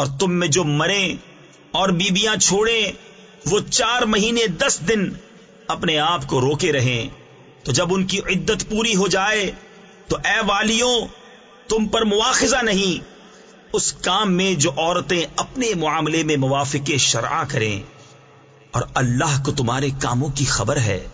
اور تم میں جو مرے اور بیبیاں چھوڑے وہ چار مہینے دس دن اپنے آپ کو روکے رہیں۔ تو جب ان کی عدت پوری ہو جائے، تو اے والیوں، تم پر مواخذہ نہیں۔ اس کام میں جو عورتیں اپنے معاملے میں موافق شرع کریں۔ اور اللہ کو تمہارے کاموں کی خبر ہے۔